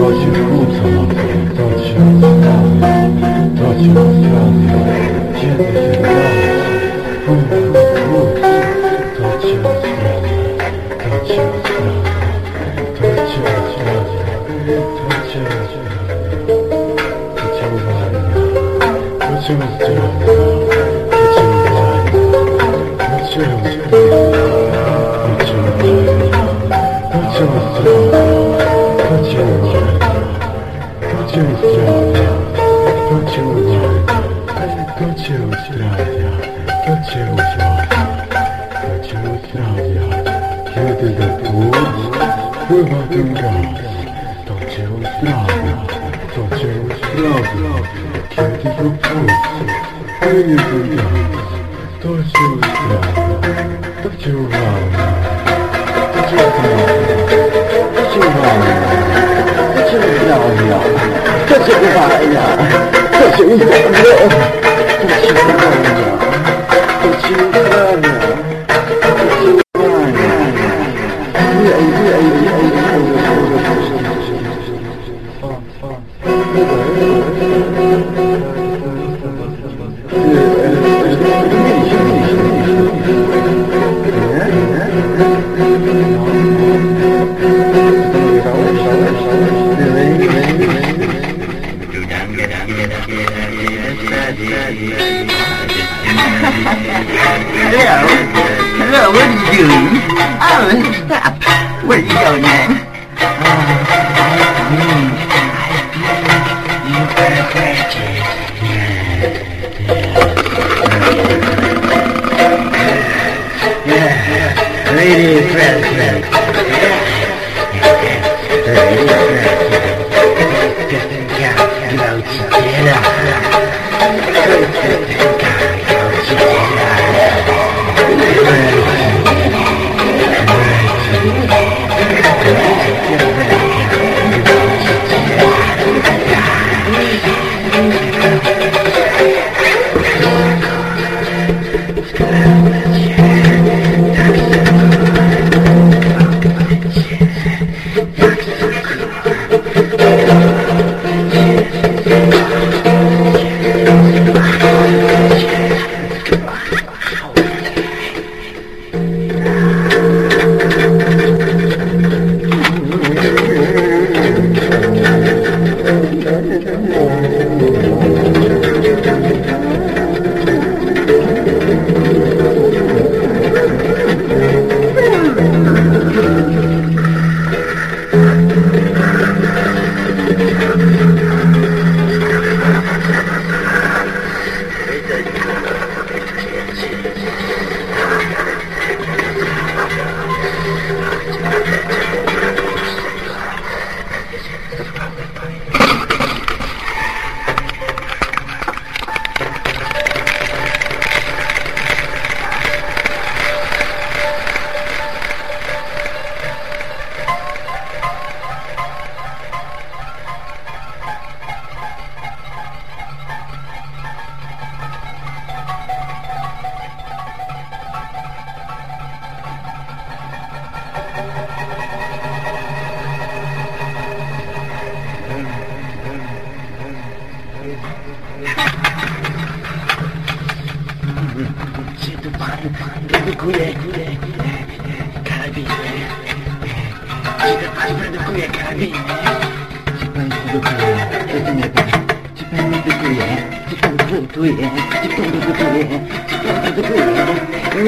Tracił płuca matkę, tracił zdanie Tracił zdanie, gdzie ty się brałeś? Twój płuc, płuc Tracił zdanie, 多求求，多求求，还是多求求呀？多求求，多求求呀！求得的不多，越发增长。多求求，多求求，求得又不多，越发增长。多求求，多求求。Hello. Hello, what are you doing? Oh, stop. Where are you going, man? Uh, I mean, you are a predator. Yeah. Lady Yeah, Lady predator. kuje, karabiny. Pan produkuje karabiny. Czy pan produkuje? Czy pan Czy pan produkuje? Czy pan produkuje? Czy pan produkuje? Czy pan produkuje?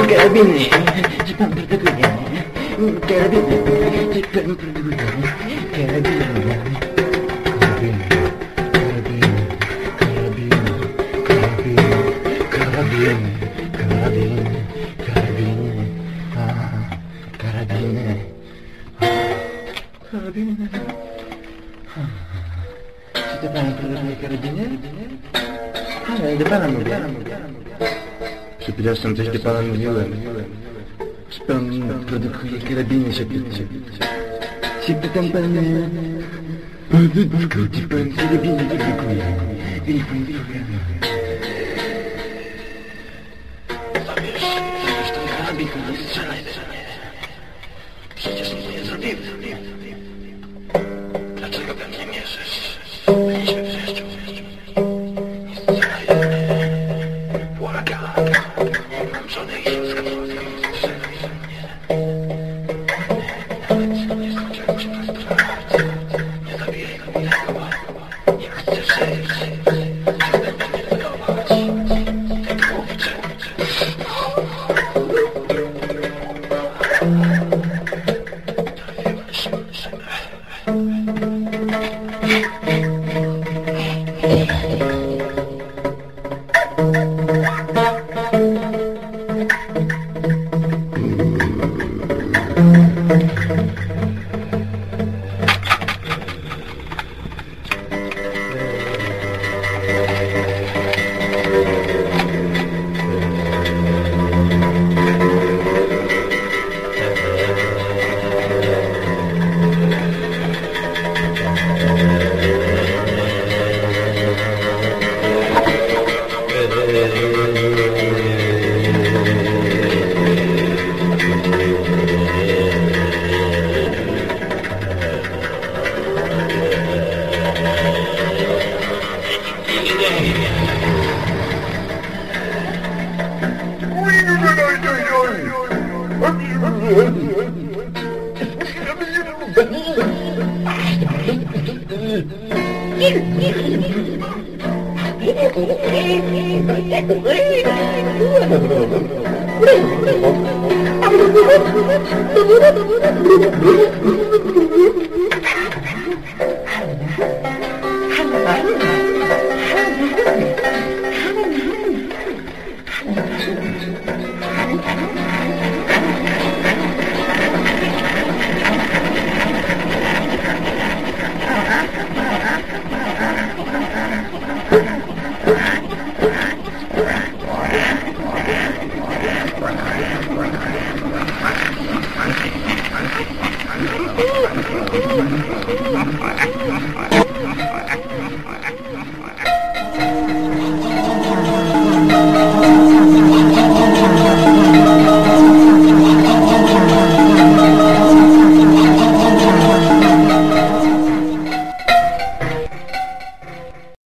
Karabiny. Czy pan produkuje? Karabiny. Czy pan produkuje? Karabiny. Karabiny. Karabiny. Karabiny. Karabiny. Karabiny. Jedynie? Nie, do pana mówię. Przepraszam, coś do pana mówiłem. Czy pan produkuje karabiny się pytnie? Się pytam pana... Powodzko, czy pan karabiny produkuje? Niech pan powiada. Zabierz, zabierz ten karabin, nie strzelaj, strzelaj. Przecież nic nie zrobiłem. Dlaczego we mnie mierzysz? Mam Yeah. 한글자막